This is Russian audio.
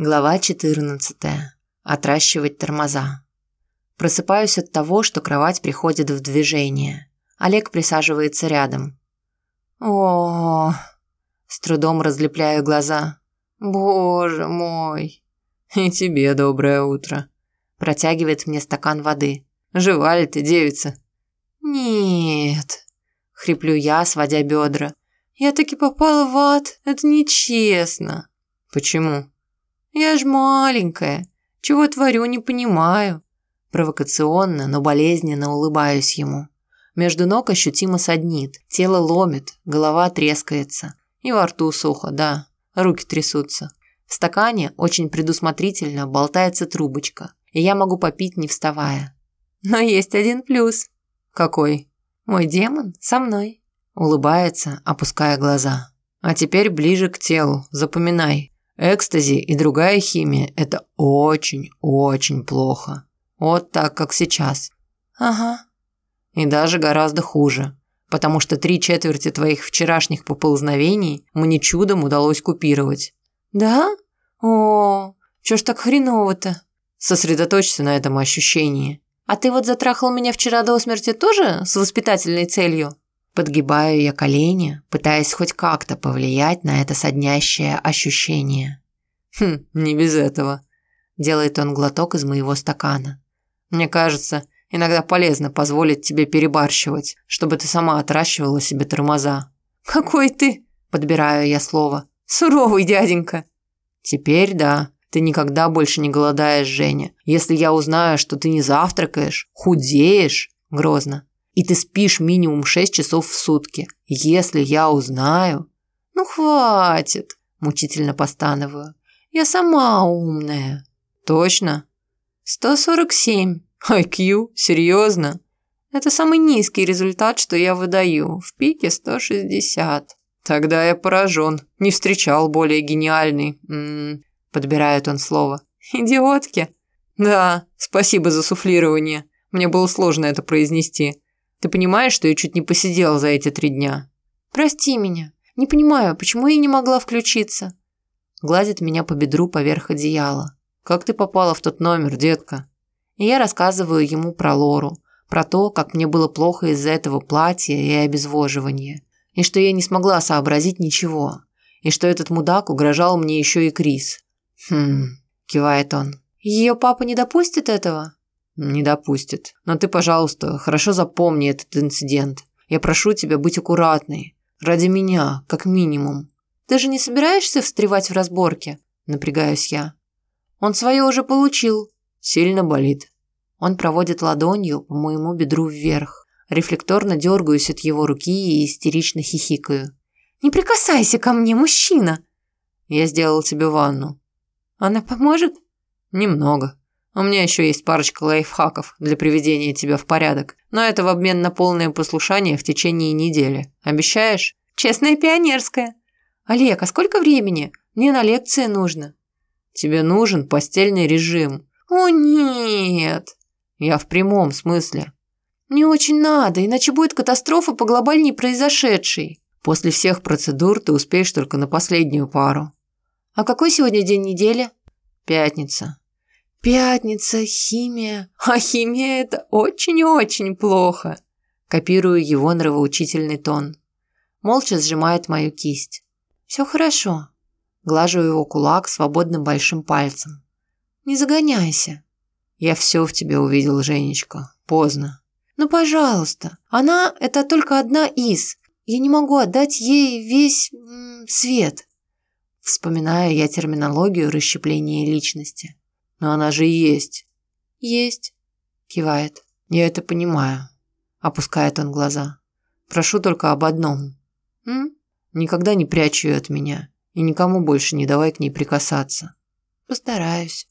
Глава 14. Отращивать тормоза. Просыпаюсь от того, что кровать приходит в движение. Олег присаживается рядом. О, с трудом разлепляю глаза. Боже мой. И тебе доброе утро. Протягивает мне стакан воды. Жива ли ты, девица? Нет. Хриплю я, сводя бедра. Я таки попала в ад. Это нечестно. Почему? Я ж маленькая. Чего творю, не понимаю. Провокационно, но болезненно улыбаюсь ему. Между ног ощутимо саднит, тело ломит, голова трескается. И во рту сухо, да, руки трясутся. В стакане очень предусмотрительно болтается трубочка, и я могу попить, не вставая. Но есть один плюс. Какой? Мой демон со мной. Улыбается, опуская глаза. А теперь ближе к телу, запоминай. Экстази и другая химия – это очень-очень плохо. Вот так, как сейчас. Ага. И даже гораздо хуже. Потому что три четверти твоих вчерашних поползновений мне чудом удалось купировать. Да? О, чё ж так хреново-то? Сосредоточься на этом ощущении. А ты вот затрахал меня вчера до смерти тоже с воспитательной целью? Подгибаю я колени, пытаясь хоть как-то повлиять на это соднящее ощущение. Хм, не без этого. Делает он глоток из моего стакана. Мне кажется, иногда полезно позволить тебе перебарщивать, чтобы ты сама отращивала себе тормоза. Какой ты, подбираю я слово, суровый дяденька. Теперь да, ты никогда больше не голодаешь, Женя. Если я узнаю, что ты не завтракаешь, худеешь, грозно, и ты спишь минимум 6 часов в сутки. Если я узнаю... Ну, хватит, мучительно постановую. Я сама умная. Точно? 147. IQ? Серьезно? Это самый низкий результат, что я выдаю. В пике 160. Тогда я поражен. Не встречал более гениальный. М м-м, -м, подбирает он слово. Идиотки? Да, спасибо за суфлирование. Мне было сложно это произнести. Ты понимаешь, что я чуть не посидела за эти три дня? Прости меня. Не понимаю, почему я не могла включиться? Гладит меня по бедру поверх одеяла. Как ты попала в тот номер, детка? И я рассказываю ему про Лору, про то, как мне было плохо из-за этого платья и обезвоживания, и что я не смогла сообразить ничего, и что этот мудак угрожал мне еще и Крис. Хм, кивает он. Ее папа не допустит этого? Не допустит. Но ты, пожалуйста, хорошо запомни этот инцидент. Я прошу тебя быть аккуратной. Ради меня, как минимум. Ты же не собираешься встревать в разборки? Напрягаюсь я. Он свое уже получил. Сильно болит. Он проводит ладонью по моему бедру вверх. Рефлекторно дергаюсь от его руки и истерично хихикаю. «Не прикасайся ко мне, мужчина!» «Я сделал тебе ванну». «Она поможет?» «Немного. У меня еще есть парочка лайфхаков для приведения тебя в порядок, но это в обмен на полное послушание в течение недели. Обещаешь? Честная пионерская. Олег, а сколько времени? Мне на лекции нужно. Тебе нужен постельный режим. О, нет. Я в прямом смысле. Мне очень надо, иначе будет катастрофа по глобальней произошедшей. После всех процедур ты успеешь только на последнюю пару. А какой сегодня день недели? Пятница. Пятница, химия. А химия – это очень-очень плохо. Копирую его нравоучительный тон. Молча сжимает мою кисть. Все хорошо. Глажу его кулак свободным большим пальцем. Не загоняйся. Я все в тебе увидел, Женечка. Поздно. Ну, пожалуйста. Она – это только одна из. Я не могу отдать ей весь м, свет. Вспоминаю я терминологию расщепления личности. Но она же есть. Есть. Кивает. Я это понимаю. Опускает он глаза. Прошу только об одном. М? Никогда не прячь ее от меня. И никому больше не давай к ней прикасаться. Постараюсь.